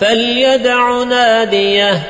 فليدع ناديه